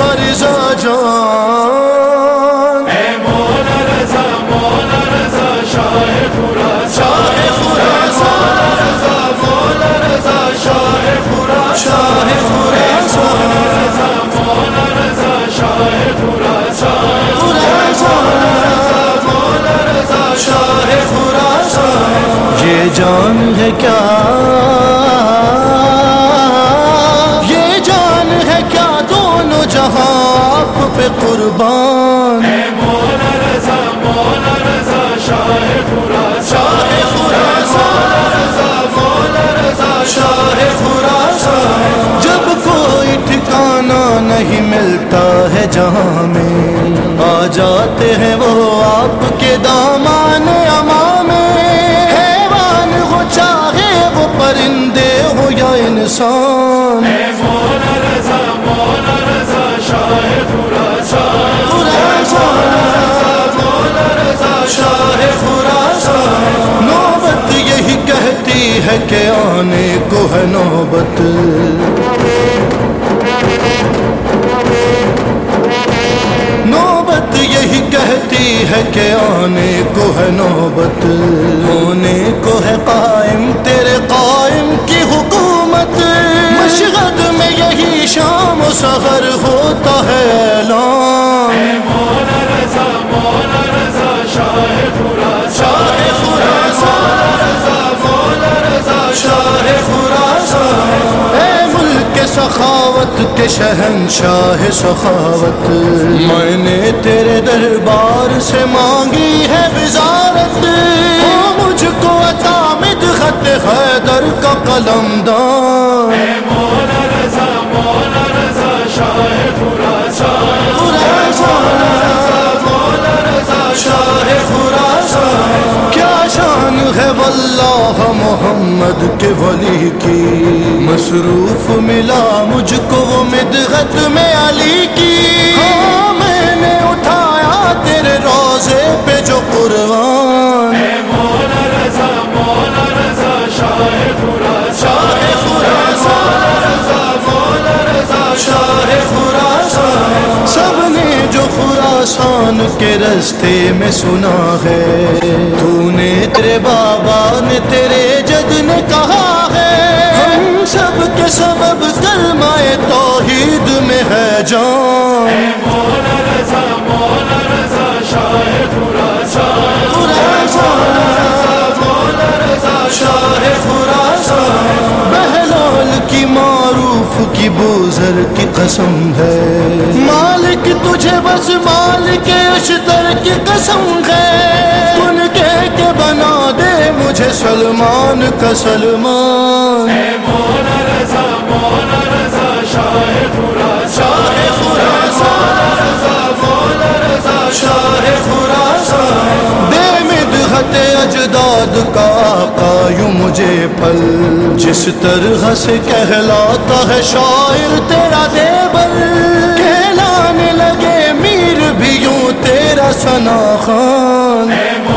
سرزا جان مولا رضا مولا رضا شاہ پورا شاہ خراسان رضا مولا رضا شاہ پورا شاہ خراسان رضا مولا رضا شاہ پورا خراسان مولا رضا شاہ خراسان یہ جان ہے کیا قربان۔ مولا رضا مولا رضا شاہ شاہ رضا مولا رضا شاہ جب کوئی ٹھکانا نہیں ملتا ہے جہاں میں، آ جاتے ہیں وہ آپ کے دامان اما میں۔ حیوان ہو چاہے وہ پرندے ہو یا انسان۔ مولا رضا مولا آنے کو ہے نوبت۔ نوبت یہی کہتی ہے کہ آنے کو ہے نوبت۔ ہونے کو ہے قائم، تیرے قائم کی حکومت۔ مشغد میں یہی شام و سفر سخاوت کے شہنشاہ سخاوت۔ میں نے تیرے دربار سے مانگی ہے وزارت۔ مجھ کو عطا مدحت حیدر کا قلم دان۔ محمد کے ولی کی۔ مصروف ملا مجھ کو وہ مدغت میں علی کی۔ ہاں میں نے اٹھایا تیرے روزے پہ جو قرآن خراسان کے رستے میں سنا ہے۔ تو نے تیرے بابا نے تیرے جد نے کہا ہے۔ ہم سب کے سبب کلمہ توحید میں ہے جان۔ مولا رضا مولا رضا، شاہ پورا خراسان۔ مولا کی معروف کی بوزر کی قسم ہے۔ تجھے بس مالک اشتر کی قسم ہے۔ ان کے کہ بنا دے مجھے سلمان کا سلمان۔ مولا رضا مولا رضا شاہ پورا شاہ خراسان۔ رضا مولا رضا شاہ مدحت اجداد کا آقا یوں مجھے پل جس طرح سے کہلاتا ہے شاعر تیرا دیبر ثنا خان۔